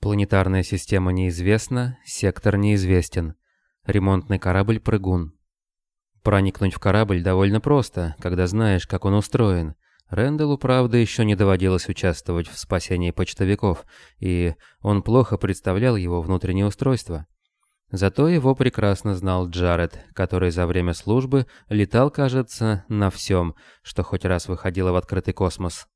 Планетарная система неизвестна, сектор неизвестен. Ремонтный корабль «Прыгун». Проникнуть в корабль довольно просто, когда знаешь, как он устроен. Рэндаллу, правда, еще не доводилось участвовать в спасении почтовиков, и он плохо представлял его внутреннее устройство. Зато его прекрасно знал Джаред, который за время службы летал, кажется, на всем, что хоть раз выходило в открытый космос.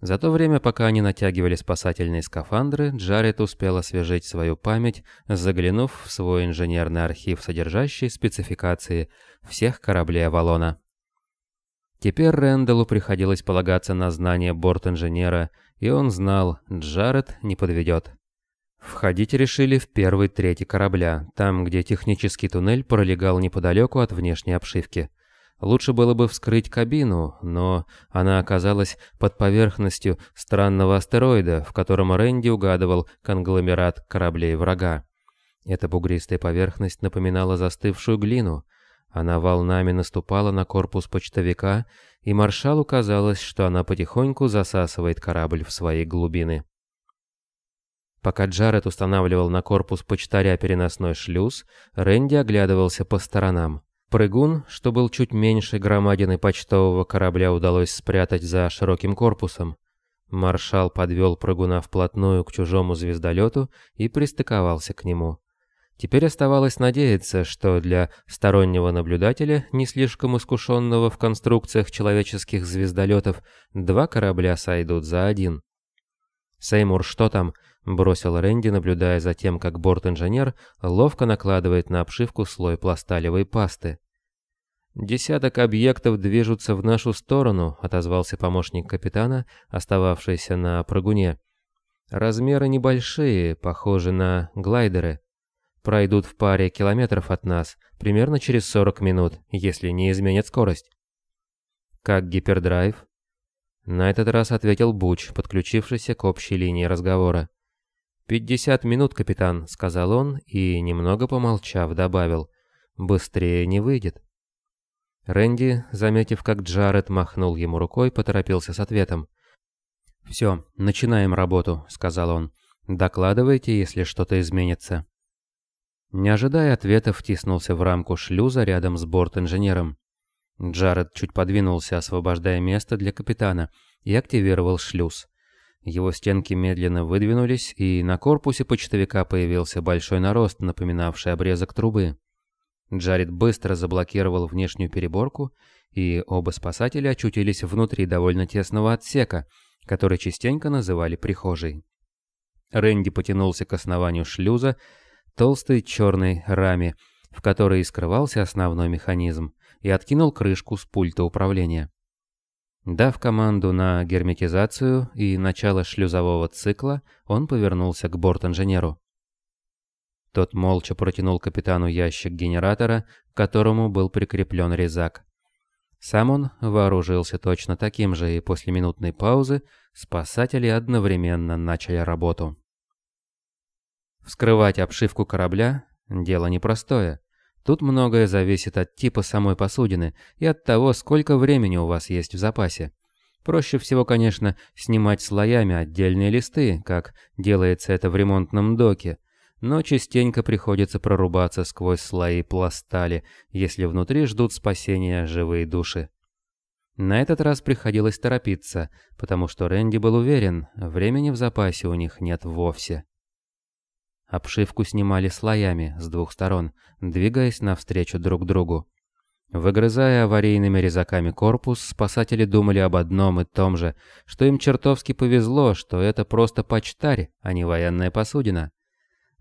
За то время, пока они натягивали спасательные скафандры, Джаред успел освежить свою память, заглянув в свой инженерный архив, содержащий спецификации всех кораблей Авалона. Теперь Рэндаллу приходилось полагаться на знания борт-инженера, и он знал, Джаред не подведет. Входить решили в первый третий корабля, там, где технический туннель пролегал неподалеку от внешней обшивки. Лучше было бы вскрыть кабину, но она оказалась под поверхностью странного астероида, в котором Рэнди угадывал конгломерат кораблей врага. Эта бугристая поверхность напоминала застывшую глину. Она волнами наступала на корпус почтовика, и маршалу казалось, что она потихоньку засасывает корабль в свои глубины. Пока Джаред устанавливал на корпус почтаря переносной шлюз, Рэнди оглядывался по сторонам. Прыгун, что был чуть меньше громадины почтового корабля, удалось спрятать за широким корпусом. Маршал подвел прыгуна вплотную к чужому звездолету и пристыковался к нему. Теперь оставалось надеяться, что для стороннего наблюдателя, не слишком искушенного в конструкциях человеческих звездолетов, два корабля сойдут за один. «Сеймур, что там?» Бросил Рэнди, наблюдая за тем, как борт-инженер ловко накладывает на обшивку слой пласталевой пасты. «Десяток объектов движутся в нашу сторону», — отозвался помощник капитана, остававшийся на прыгуне. «Размеры небольшие, похожи на глайдеры. Пройдут в паре километров от нас, примерно через 40 минут, если не изменят скорость». «Как гипердрайв?» На этот раз ответил Буч, подключившийся к общей линии разговора. «Пятьдесят минут, капитан», — сказал он и, немного помолчав, добавил. «Быстрее не выйдет». Рэнди, заметив, как Джаред махнул ему рукой, поторопился с ответом. «Все, начинаем работу», — сказал он. «Докладывайте, если что-то изменится». Не ожидая ответа, втиснулся в рамку шлюза рядом с борт-инженером. Джаред чуть подвинулся, освобождая место для капитана, и активировал шлюз. Его стенки медленно выдвинулись, и на корпусе почтовика появился большой нарост, напоминавший обрезок трубы. Джаред быстро заблокировал внешнюю переборку, и оба спасателя очутились внутри довольно тесного отсека, который частенько называли прихожей. Рэнди потянулся к основанию шлюза, толстой черной раме, в которой и скрывался основной механизм, и откинул крышку с пульта управления. Дав команду на герметизацию и начало шлюзового цикла, он повернулся к борт-инженеру. Тот молча протянул капитану ящик генератора, к которому был прикреплен резак. Сам он вооружился точно таким же, и после минутной паузы спасатели одновременно начали работу. Вскрывать обшивку корабля – дело непростое. Тут многое зависит от типа самой посудины и от того, сколько времени у вас есть в запасе. Проще всего, конечно, снимать слоями отдельные листы, как делается это в ремонтном доке, но частенько приходится прорубаться сквозь слои пластали, если внутри ждут спасения живые души. На этот раз приходилось торопиться, потому что Рэнди был уверен, времени в запасе у них нет вовсе. Обшивку снимали слоями с двух сторон, двигаясь навстречу друг другу. Выгрызая аварийными резаками корпус, спасатели думали об одном и том же, что им чертовски повезло, что это просто почтарь, а не военная посудина.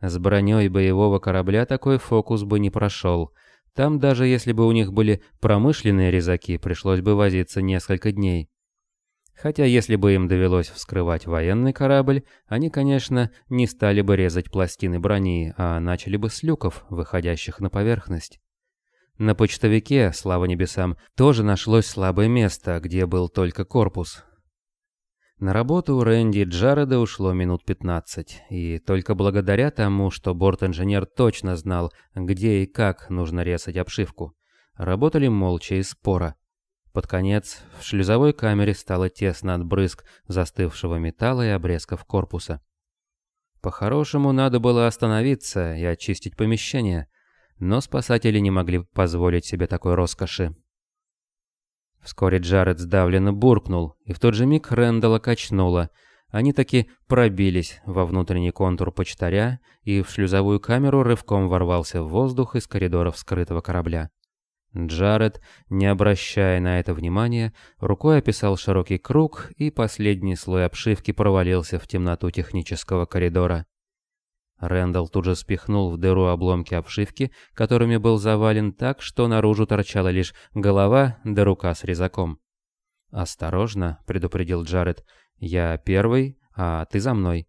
С броней боевого корабля такой фокус бы не прошел. Там даже если бы у них были промышленные резаки, пришлось бы возиться несколько дней. Хотя если бы им довелось вскрывать военный корабль, они, конечно, не стали бы резать пластины брони, а начали бы с люков, выходящих на поверхность. На почтовике, слава небесам, тоже нашлось слабое место, где был только корпус. На работу у Рэнди Джареда ушло минут 15, и только благодаря тому, что борт-инженер точно знал, где и как нужно резать обшивку, работали молча и споро. Под конец в шлюзовой камере стало тесно от брызг застывшего металла и обрезков корпуса. По-хорошему, надо было остановиться и очистить помещение, но спасатели не могли позволить себе такой роскоши. Вскоре Джаред сдавленно буркнул, и в тот же миг Рэндала качнуло. Они таки пробились во внутренний контур почтаря, и в шлюзовую камеру рывком ворвался в воздух из коридоров скрытого корабля. Джаред, не обращая на это внимания, рукой описал широкий круг, и последний слой обшивки провалился в темноту технического коридора. Рэндалл тут же спихнул в дыру обломки обшивки, которыми был завален так, что наружу торчала лишь голова да рука с резаком. «Осторожно», — предупредил Джаред, — «я первый, а ты за мной».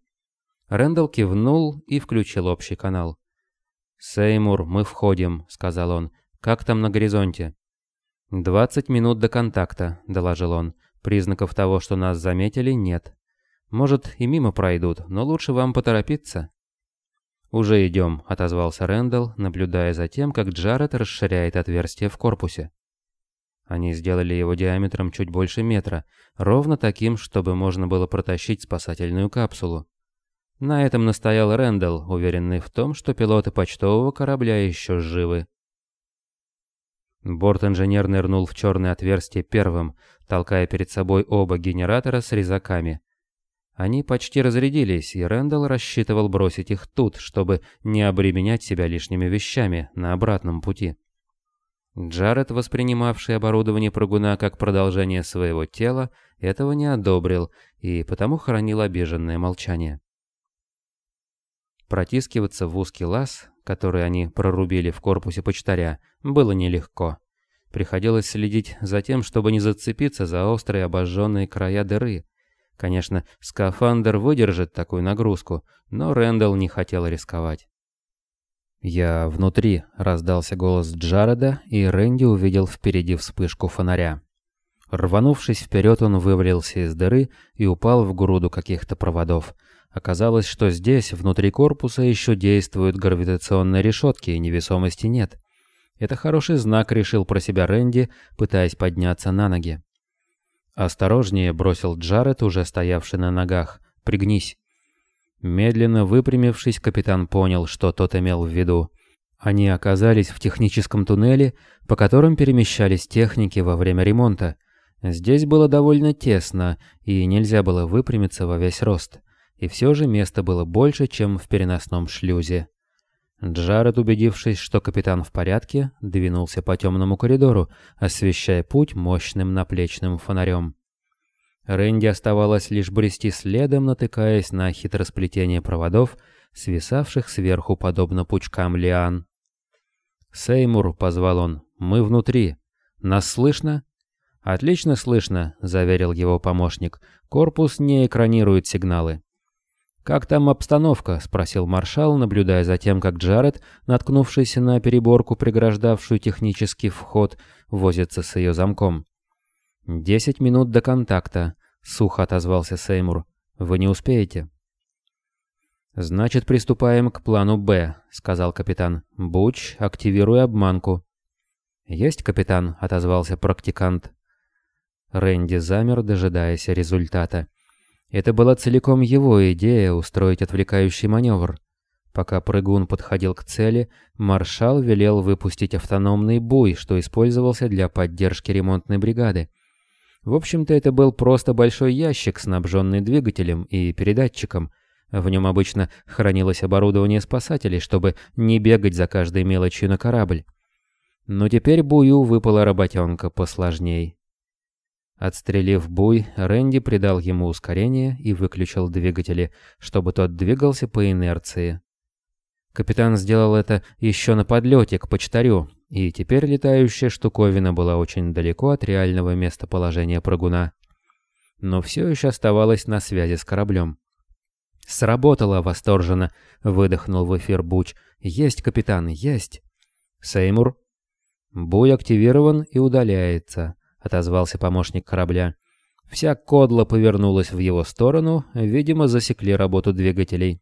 Рэндалл кивнул и включил общий канал. «Сеймур, мы входим», — сказал он. «Как там на горизонте?» «Двадцать минут до контакта», — доложил он. «Признаков того, что нас заметили, нет. Может, и мимо пройдут, но лучше вам поторопиться». «Уже идем», — отозвался Рэндалл, наблюдая за тем, как Джаред расширяет отверстие в корпусе. Они сделали его диаметром чуть больше метра, ровно таким, чтобы можно было протащить спасательную капсулу. На этом настоял Рэндалл, уверенный в том, что пилоты почтового корабля еще живы. Борт-инженер нырнул в черное отверстие первым, толкая перед собой оба генератора с резаками. Они почти разрядились, и Рэндалл рассчитывал бросить их тут, чтобы не обременять себя лишними вещами на обратном пути. Джаред, воспринимавший оборудование прыгуна как продолжение своего тела, этого не одобрил и потому хранил обиженное молчание. Протискиваться в узкий лаз, который они прорубили в корпусе почтаря, было нелегко. Приходилось следить за тем, чтобы не зацепиться за острые обожженные края дыры, Конечно, скафандр выдержит такую нагрузку, но Рэндалл не хотел рисковать. «Я внутри», — раздался голос Джареда, и Рэнди увидел впереди вспышку фонаря. Рванувшись вперед, он вывалился из дыры и упал в груду каких-то проводов. Оказалось, что здесь, внутри корпуса, еще действуют гравитационные решетки, и невесомости нет. Это хороший знак, решил про себя Рэнди, пытаясь подняться на ноги. «Осторожнее», — бросил Джаред, уже стоявший на ногах. «Пригнись». Медленно выпрямившись, капитан понял, что тот имел в виду. Они оказались в техническом туннеле, по которым перемещались техники во время ремонта. Здесь было довольно тесно, и нельзя было выпрямиться во весь рост. И все же места было больше, чем в переносном шлюзе. Джаред, убедившись, что капитан в порядке, двинулся по темному коридору, освещая путь мощным наплечным фонарем. Рэнди оставалось лишь брести следом, натыкаясь на хитросплетение проводов, свисавших сверху подобно пучкам лиан. «Сеймур», — позвал он, — «мы внутри. Нас слышно?» «Отлично слышно», — заверил его помощник. «Корпус не экранирует сигналы». «Как там обстановка?» — спросил маршал, наблюдая за тем, как Джаред, наткнувшийся на переборку, преграждавшую технический вход, возится с ее замком. «Десять минут до контакта», — сухо отозвался Сеймур. «Вы не успеете?» «Значит, приступаем к плану «Б», — сказал капитан. «Буч, активируй обманку». «Есть, капитан», — отозвался практикант. Рэнди замер, дожидаясь результата. Это была целиком его идея устроить отвлекающий маневр. Пока прыгун подходил к цели, маршал велел выпустить автономный буй, что использовался для поддержки ремонтной бригады. В общем-то, это был просто большой ящик, снабженный двигателем и передатчиком. В нем обычно хранилось оборудование спасателей, чтобы не бегать за каждой мелочью на корабль. Но теперь Бую выпала работенка посложней. Отстрелив буй, Рэнди придал ему ускорение и выключил двигатели, чтобы тот двигался по инерции. Капитан сделал это еще на подлете к почтарю, и теперь летающая штуковина была очень далеко от реального местоположения прыгуна. Но все еще оставалась на связи с кораблем. «Сработало!» — восторженно выдохнул в эфир Буч. «Есть, капитан, есть!» «Сеймур?» «Буй активирован и удаляется отозвался помощник корабля. Вся кодла повернулась в его сторону, видимо, засекли работу двигателей.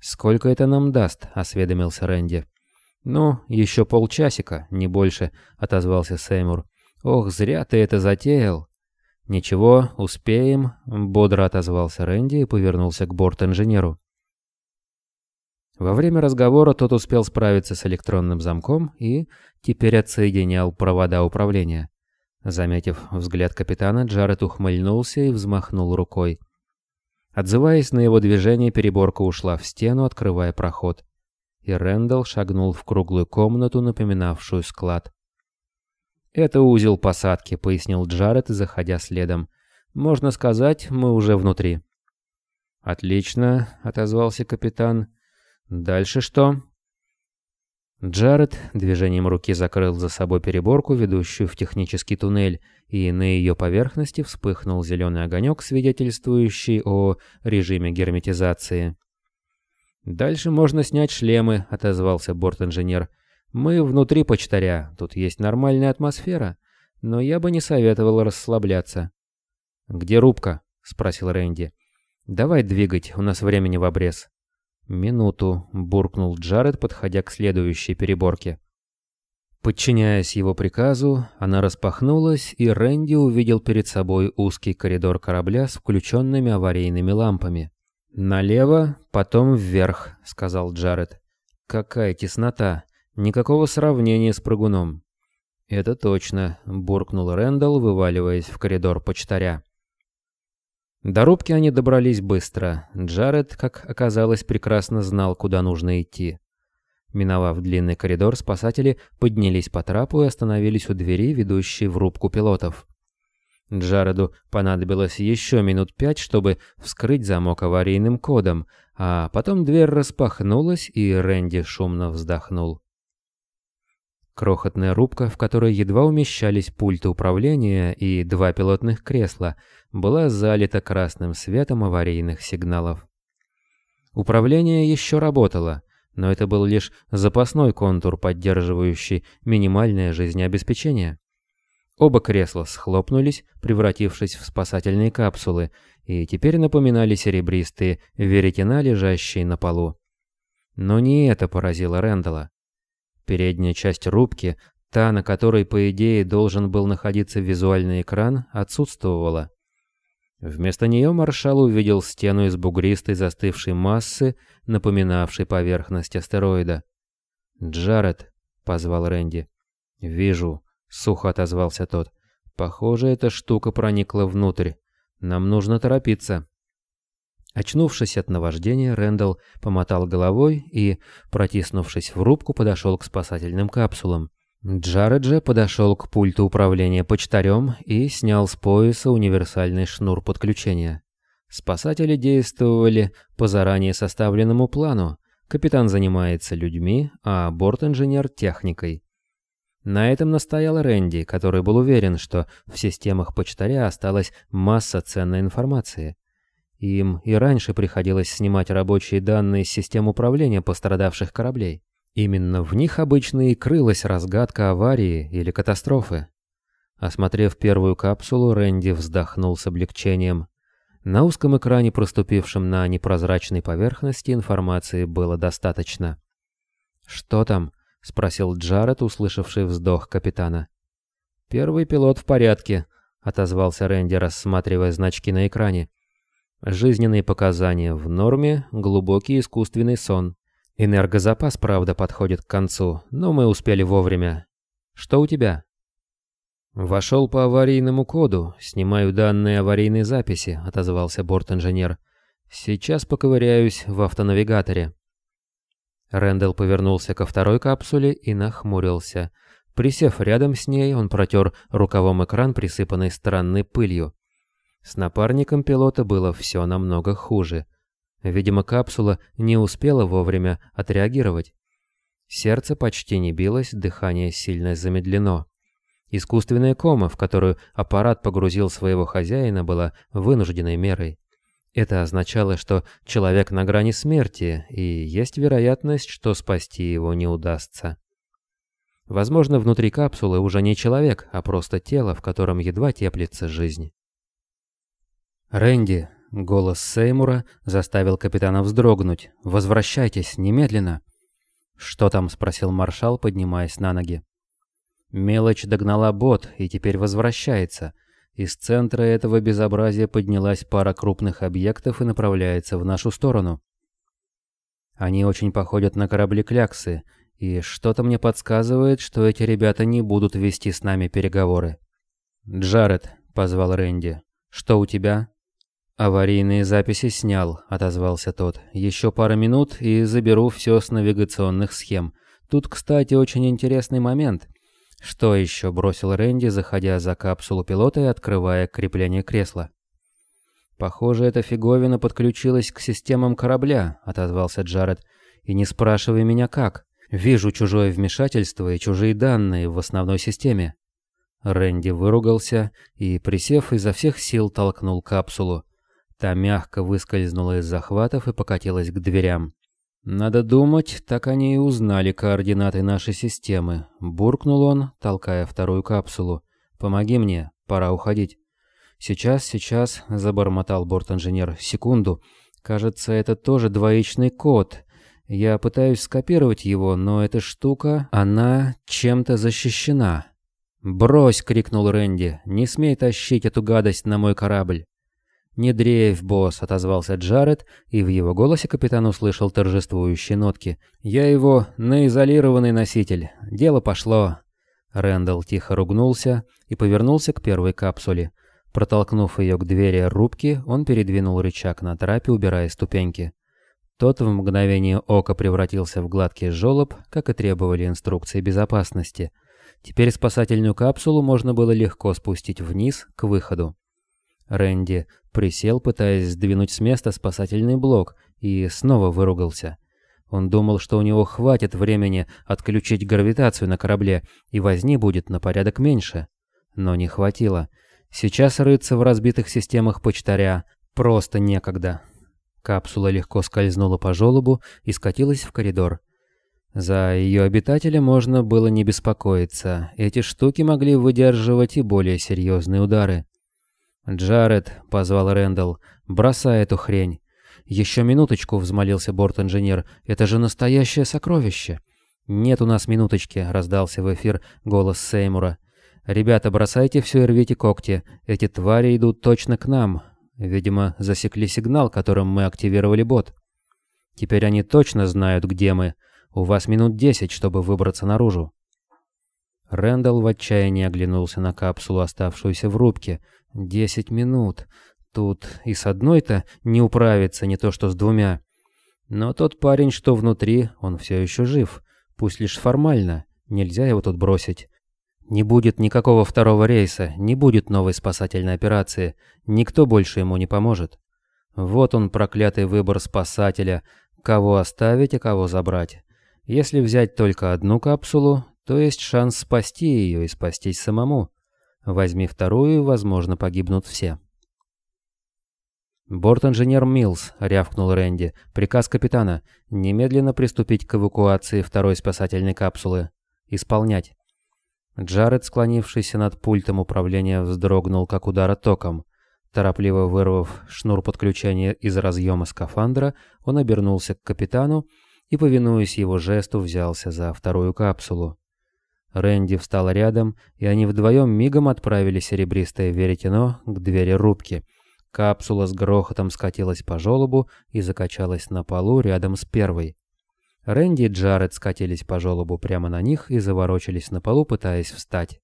«Сколько это нам даст?» — осведомился Рэнди. «Ну, еще полчасика, не больше», — отозвался Сеймур. «Ох, зря ты это затеял». «Ничего, успеем», — бодро отозвался Рэнди и повернулся к борт-инженеру. Во время разговора тот успел справиться с электронным замком и теперь отсоединял провода управления. Заметив взгляд капитана, Джаред ухмыльнулся и взмахнул рукой. Отзываясь на его движение, переборка ушла в стену, открывая проход. И Рэндалл шагнул в круглую комнату, напоминавшую склад. «Это узел посадки», — пояснил Джаред, заходя следом. «Можно сказать, мы уже внутри». «Отлично», — отозвался капитан. «Дальше что?» Джаред движением руки закрыл за собой переборку, ведущую в технический туннель, и на ее поверхности вспыхнул зеленый огонек, свидетельствующий о режиме герметизации. «Дальше можно снять шлемы», — отозвался борт-инженер. «Мы внутри почтаря, тут есть нормальная атмосфера, но я бы не советовал расслабляться». «Где рубка?» — спросил Рэнди. «Давай двигать, у нас времени в обрез». «Минуту», — буркнул Джаред, подходя к следующей переборке. Подчиняясь его приказу, она распахнулась, и Рэнди увидел перед собой узкий коридор корабля с включенными аварийными лампами. «Налево, потом вверх», — сказал Джаред. «Какая теснота! Никакого сравнения с прыгуном». «Это точно», — буркнул Рэндалл, вываливаясь в коридор почтаря. До рубки они добрались быстро. Джаред, как оказалось, прекрасно знал, куда нужно идти. Миновав длинный коридор, спасатели поднялись по трапу и остановились у двери, ведущей в рубку пилотов. Джареду понадобилось еще минут пять, чтобы вскрыть замок аварийным кодом, а потом дверь распахнулась, и Рэнди шумно вздохнул. Крохотная рубка, в которой едва умещались пульты управления и два пилотных кресла, была залита красным светом аварийных сигналов. Управление еще работало, но это был лишь запасной контур, поддерживающий минимальное жизнеобеспечение. Оба кресла схлопнулись, превратившись в спасательные капсулы, и теперь напоминали серебристые веретена, лежащие на полу. Но не это поразило Рэндала. Передняя часть рубки, та, на которой, по идее, должен был находиться визуальный экран, отсутствовала. Вместо нее маршал увидел стену из бугристой застывшей массы, напоминавшей поверхность астероида. «Джаред», — позвал Рэнди. «Вижу», — сухо отозвался тот. «Похоже, эта штука проникла внутрь. Нам нужно торопиться». Очнувшись от наваждения, Рэндалл помотал головой и, протиснувшись в рубку, подошел к спасательным капсулам. Джаред же подошел к пульту управления почтарем и снял с пояса универсальный шнур подключения. Спасатели действовали по заранее составленному плану. Капитан занимается людьми, а борт-инженер — техникой. На этом настоял Рэнди, который был уверен, что в системах почтаря осталась масса ценной информации. Им и раньше приходилось снимать рабочие данные с систем управления пострадавших кораблей. Именно в них обычно и крылась разгадка аварии или катастрофы. Осмотрев первую капсулу, Рэнди вздохнул с облегчением. На узком экране, проступившем на непрозрачной поверхности, информации было достаточно. «Что там?» — спросил Джаред, услышавший вздох капитана. «Первый пилот в порядке», — отозвался Рэнди, рассматривая значки на экране. Жизненные показания в норме, глубокий искусственный сон. Энергозапас, правда, подходит к концу, но мы успели вовремя. Что у тебя? Вошел по аварийному коду, снимаю данные аварийной записи, отозвался борт-инженер. Сейчас поковыряюсь в автонавигаторе. Рэндалл повернулся ко второй капсуле и нахмурился. Присев рядом с ней, он протер рукавом экран, присыпанный странной пылью. С напарником пилота было все намного хуже. Видимо, капсула не успела вовремя отреагировать. Сердце почти не билось, дыхание сильно замедлено. Искусственная кома, в которую аппарат погрузил своего хозяина, была вынужденной мерой. Это означало, что человек на грани смерти, и есть вероятность, что спасти его не удастся. Возможно, внутри капсулы уже не человек, а просто тело, в котором едва теплится жизнь. «Рэнди!» — голос Сеймура заставил капитана вздрогнуть. «Возвращайтесь, немедленно!» «Что там?» — спросил маршал, поднимаясь на ноги. Мелочь догнала бот и теперь возвращается. Из центра этого безобразия поднялась пара крупных объектов и направляется в нашу сторону. Они очень походят на корабли Кляксы, и что-то мне подсказывает, что эти ребята не будут вести с нами переговоры. «Джаред», — позвал Рэнди, — «что у тебя?» «Аварийные записи снял», — отозвался тот. «Еще пара минут и заберу все с навигационных схем. Тут, кстати, очень интересный момент». «Что еще?» — бросил Рэнди, заходя за капсулу пилота и открывая крепление кресла. «Похоже, эта фиговина подключилась к системам корабля», — отозвался Джаред. «И не спрашивай меня как. Вижу чужое вмешательство и чужие данные в основной системе». Рэнди выругался и, присев, изо всех сил толкнул капсулу. Та мягко выскользнула из захватов и покатилась к дверям. «Надо думать, так они и узнали координаты нашей системы», — буркнул он, толкая вторую капсулу. «Помоги мне, пора уходить». «Сейчас, сейчас», — забормотал борт-инженер. «Секунду. Кажется, это тоже двоичный код. Я пытаюсь скопировать его, но эта штука, она чем-то защищена». «Брось!» — крикнул Рэнди. «Не смей тащить эту гадость на мой корабль!» «Не дрейф, босс», — отозвался Джаред, и в его голосе капитан услышал торжествующие нотки. «Я его наизолированный носитель. Дело пошло». Рэндалл тихо ругнулся и повернулся к первой капсуле. Протолкнув ее к двери рубки, он передвинул рычаг на трапе, убирая ступеньки. Тот в мгновение ока превратился в гладкий желоб, как и требовали инструкции безопасности. Теперь спасательную капсулу можно было легко спустить вниз, к выходу. Рэнди присел, пытаясь сдвинуть с места спасательный блок, и снова выругался. Он думал, что у него хватит времени отключить гравитацию на корабле, и возни будет на порядок меньше. Но не хватило. Сейчас рыться в разбитых системах почтаря просто некогда. Капсула легко скользнула по желобу и скатилась в коридор. За ее обитателя можно было не беспокоиться. Эти штуки могли выдерживать и более серьезные удары. «Джаред», — позвал Рэндалл, — «бросай эту хрень». «Еще минуточку», — взмолился борт-инженер, — «это же настоящее сокровище». «Нет у нас минуточки», — раздался в эфир голос Сеймура. «Ребята, бросайте все и рвите когти. Эти твари идут точно к нам. Видимо, засекли сигнал, которым мы активировали бот. Теперь они точно знают, где мы. У вас минут десять, чтобы выбраться наружу». Рэндалл в отчаянии оглянулся на капсулу, оставшуюся в рубке. «Десять минут. Тут и с одной-то не управиться, не то что с двумя. Но тот парень, что внутри, он все еще жив. Пусть лишь формально. Нельзя его тут бросить. Не будет никакого второго рейса, не будет новой спасательной операции, никто больше ему не поможет. Вот он, проклятый выбор спасателя, кого оставить, а кого забрать. Если взять только одну капсулу, то есть шанс спасти ее и спастись самому. Возьми вторую, возможно, погибнут все. «Борт-инженер Милс», — рявкнул Рэнди, — «приказ капитана. Немедленно приступить к эвакуации второй спасательной капсулы. Исполнять». Джаред, склонившийся над пультом управления, вздрогнул, как удара током. Торопливо вырвав шнур подключения из разъема скафандра, он обернулся к капитану и, повинуясь его жесту, взялся за вторую капсулу. Рэнди встал рядом, и они вдвоем мигом отправили серебристое веретено к двери рубки. Капсула с грохотом скатилась по желобу и закачалась на полу рядом с первой. Рэнди и Джаред скатились по желобу прямо на них и заворочились на полу, пытаясь встать.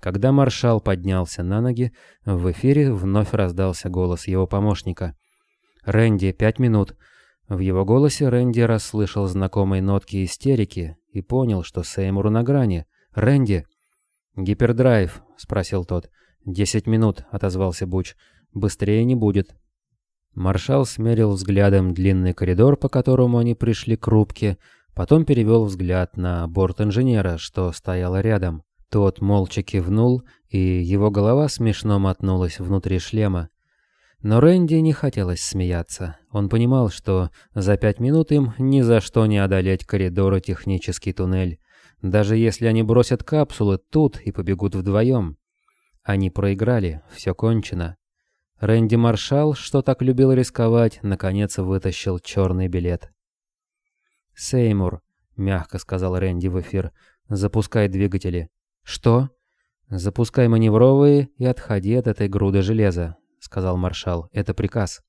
Когда маршал поднялся на ноги, в эфире вновь раздался голос его помощника. «Рэнди, пять минут». В его голосе Рэнди расслышал знакомые нотки истерики и понял, что Сеймуру на грани. «Рэнди!» «Гипердрайв», — спросил тот. «Десять минут», — отозвался Буч. «Быстрее не будет». Маршал смерил взглядом длинный коридор, по которому они пришли к рубке, потом перевел взгляд на борт инженера, что стоял рядом. Тот молча кивнул, и его голова смешно мотнулась внутри шлема. Но Рэнди не хотелось смеяться. Он понимал, что за пять минут им ни за что не одолеть коридор и технический туннель. Даже если они бросят капсулы тут и побегут вдвоем. Они проиграли, все кончено. Рэнди Маршал, что так любил рисковать, наконец вытащил черный билет. «Сеймур», — мягко сказал Рэнди в эфир, — «запускай двигатели». «Что?» «Запускай маневровые и отходи от этой груды железа», — сказал маршал. «Это приказ».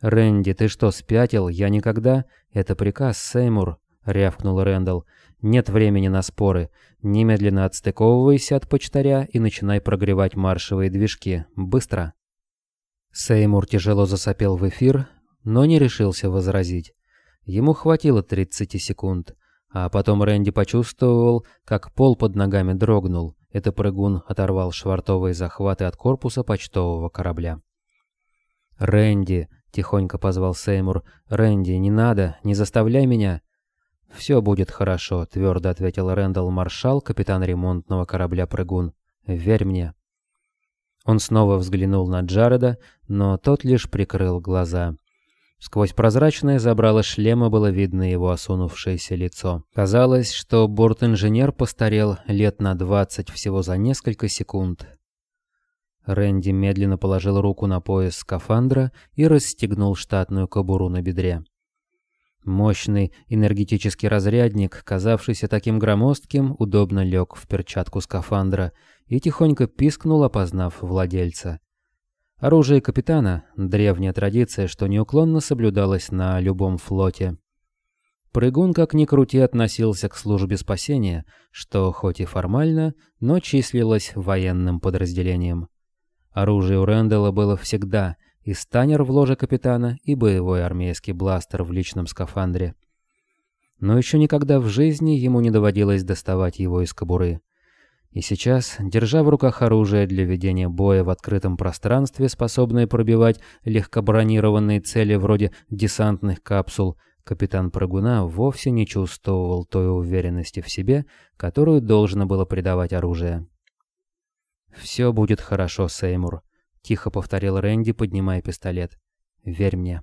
«Рэнди, ты что, спятил? Я никогда...» «Это приказ, Сеймур», — рявкнул Рэндалл. «Нет времени на споры. Немедленно отстыковывайся от почтаря и начинай прогревать маршевые движки. Быстро!» Сеймур тяжело засопел в эфир, но не решился возразить. Ему хватило 30 секунд, а потом Рэнди почувствовал, как пол под ногами дрогнул. Это прыгун оторвал швартовые захваты от корпуса почтового корабля. «Рэнди!» Тихонько позвал Сеймур. «Рэнди, не надо, не заставляй меня!» «Все будет хорошо», — твердо ответил Рэндалл Маршал, капитан ремонтного корабля «Прыгун». «Верь мне». Он снова взглянул на Джареда, но тот лишь прикрыл глаза. Сквозь прозрачное забрало шлема было видно его осунувшееся лицо. Казалось, что борт-инженер постарел лет на двадцать всего за несколько секунд. Рэнди медленно положил руку на пояс скафандра и расстегнул штатную кобуру на бедре. Мощный энергетический разрядник, казавшийся таким громоздким, удобно лег в перчатку скафандра и тихонько пискнул, опознав владельца. Оружие капитана — древняя традиция, что неуклонно соблюдалась на любом флоте. Прыгун, как ни крути, относился к службе спасения, что хоть и формально, но числилось военным подразделением. Оружие у Рэндалла было всегда, и станер в ложе капитана, и боевой армейский бластер в личном скафандре. Но еще никогда в жизни ему не доводилось доставать его из кобуры. И сейчас, держа в руках оружие для ведения боя в открытом пространстве, способное пробивать легкобронированные цели вроде десантных капсул, капитан Прыгуна вовсе не чувствовал той уверенности в себе, которую должно было придавать оружие. «Все будет хорошо, Сеймур», — тихо повторил Рэнди, поднимая пистолет. «Верь мне».